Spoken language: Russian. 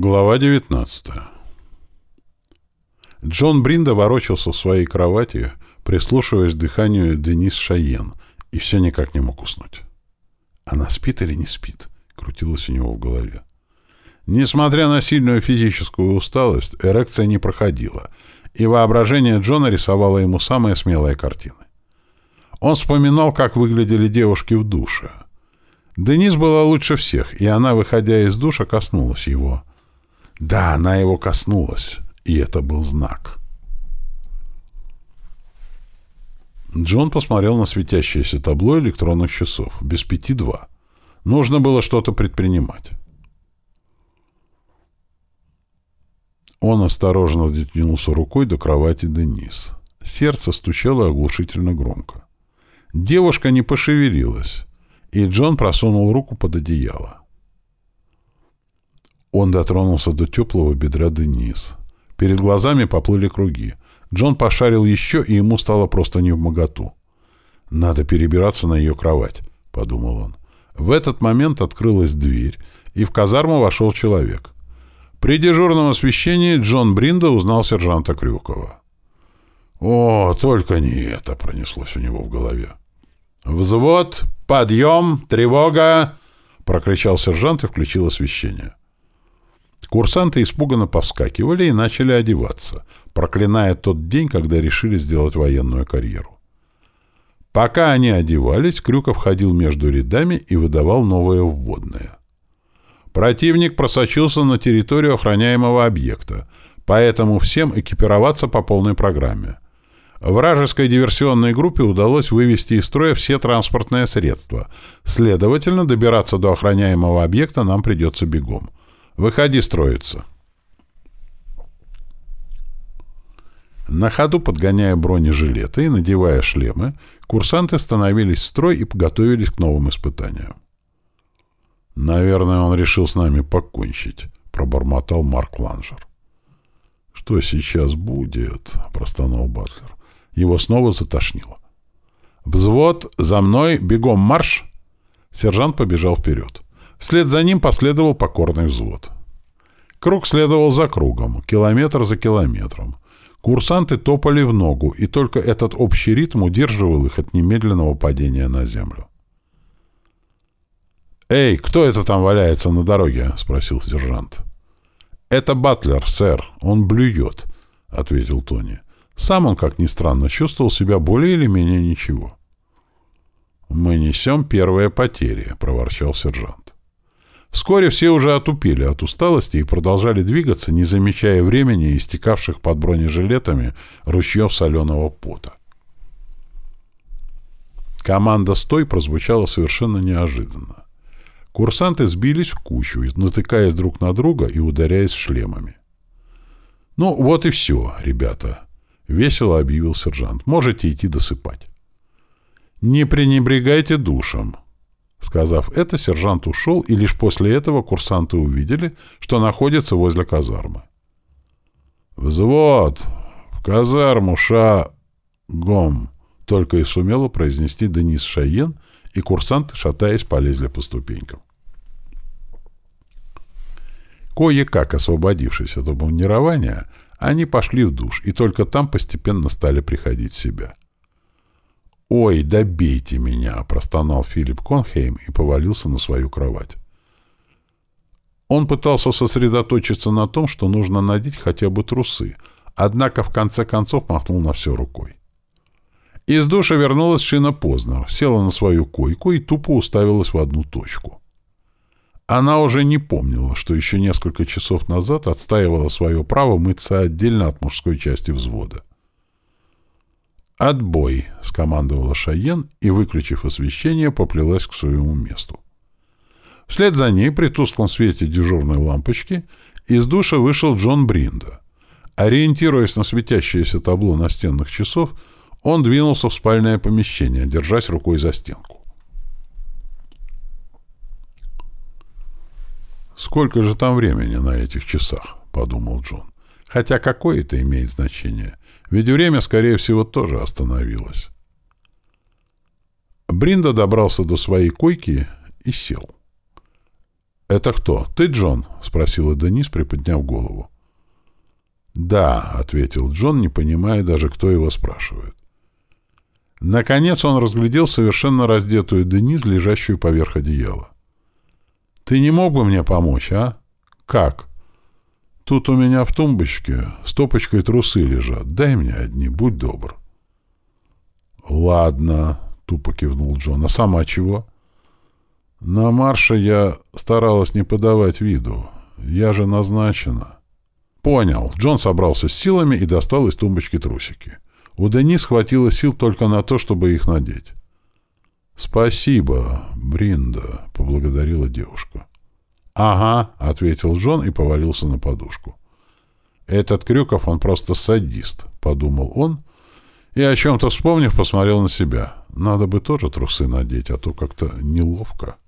Глава 19 Джон Бринда ворочался в своей кровати, прислушиваясь к дыханию Денис Шайен, и все никак не мог уснуть. «Она спит или не спит?» — крутилось у него в голове. Несмотря на сильную физическую усталость, эрекция не проходила, и воображение Джона рисовало ему самые смелые картины. Он вспоминал, как выглядели девушки в душе. Денис была лучше всех, и она, выходя из душа, коснулась его — да, она его коснулась, и это был знак. Джон посмотрел на светящееся табло электронных часов. Без пяти два. Нужно было что-то предпринимать. Он осторожно дотянулся рукой до кровати Денис. Сердце стучало оглушительно громко. Девушка не пошевелилась, и Джон просунул руку под одеяло. Он дотронулся до теплого бедра Денис. Перед глазами поплыли круги. Джон пошарил еще, и ему стало просто невмоготу. «Надо перебираться на ее кровать», — подумал он. В этот момент открылась дверь, и в казарму вошел человек. При дежурном освещении Джон Бринда узнал сержанта Крюкова. «О, только не это!» — пронеслось у него в голове. «Взвод! Подъем! Тревога!» — прокричал сержант и включил освещение. Курсанты испуганно повскакивали и начали одеваться, проклиная тот день, когда решили сделать военную карьеру. Пока они одевались, Крюков ходил между рядами и выдавал новые вводные. Противник просочился на территорию охраняемого объекта, поэтому всем экипироваться по полной программе. Вражеской диверсионной группе удалось вывести из строя все транспортные средства. Следовательно, добираться до охраняемого объекта нам придется бегом. Выходи строиться. На ходу, подгоняя бронежилеты и надевая шлемы, курсанты становились в строй и готовились к новым испытаниям. «Наверное, он решил с нами покончить», — пробормотал Марк Ланжер. «Что сейчас будет?» — простонал Батлер. Его снова затошнило. «Взвод! За мной! Бегом марш!» Сержант побежал вперед. Вслед за ним последовал покорный взвод. Круг следовал за кругом, километр за километром. Курсанты топали в ногу, и только этот общий ритм удерживал их от немедленного падения на землю. «Эй, кто это там валяется на дороге?» — спросил сержант. «Это Батлер, сэр. Он блюет», — ответил Тони. Сам он, как ни странно, чувствовал себя более или менее ничего. «Мы несем первые потери», — проворчал сержант. Вскоре все уже отупели от усталости и продолжали двигаться, не замечая времени истекавших под бронежилетами ручьев соленого пота. Команда «Стой» прозвучала совершенно неожиданно. Курсанты сбились в кучу, натыкаясь друг на друга и ударяясь шлемами. «Ну, вот и все, ребята», — весело объявил сержант. «Можете идти досыпать». «Не пренебрегайте душем», Сказав это, сержант ушел, и лишь после этого курсанты увидели, что находится возле казармы. «Взвод! В казарму, ша-гом!» Только и сумела произнести Денис Шаен, и курсанты, шатаясь, полезли по ступенькам. Кое-как освободившись от обмунирования, они пошли в душ, и только там постепенно стали приходить в себя. «Ой, добейте меня!» — простонал Филипп Конхейм и повалился на свою кровать. Он пытался сосредоточиться на том, что нужно надеть хотя бы трусы, однако в конце концов махнул на все рукой. Из душа вернулась Шина Познер, села на свою койку и тупо уставилась в одну точку. Она уже не помнила, что еще несколько часов назад отстаивала свое право мыться отдельно от мужской части взвода. «Отбой!» — скомандовала Шаен и, выключив освещение, поплелась к своему месту. Вслед за ней, при тусклом свете дежурной лампочки, из душа вышел Джон Бринда. Ориентируясь на светящееся табло настенных часов, он двинулся в спальное помещение, держась рукой за стенку. «Сколько же там времени на этих часах?» — подумал Джон. «Хотя какое это имеет значение? Ведь время, скорее всего, тоже остановилось. Бринда добрался до своей койки и сел. «Это кто? Ты, Джон?» — спросила Денис, приподняв голову. «Да», — ответил Джон, не понимая даже, кто его спрашивает. Наконец он разглядел совершенно раздетую Денис, лежащую поверх одеяла. «Ты не мог бы мне помочь, а?» «Как?» «Тут у меня в тумбочке стопочкой трусы лежат. Дай мне одни, будь добр». «Ладно», — тупо кивнул Джон. «А сама чего?» «На марше я старалась не подавать виду. Я же назначена». «Понял». Джон собрался с силами и достал из тумбочки трусики. У Денис хватило сил только на то, чтобы их надеть. «Спасибо, Бринда», — поблагодарила девушка. «Ага», — ответил Джон и повалился на подушку. «Этот Крюков, он просто садист», — подумал он, и, о чем-то вспомнив, посмотрел на себя. «Надо бы тоже трусы надеть, а то как-то неловко».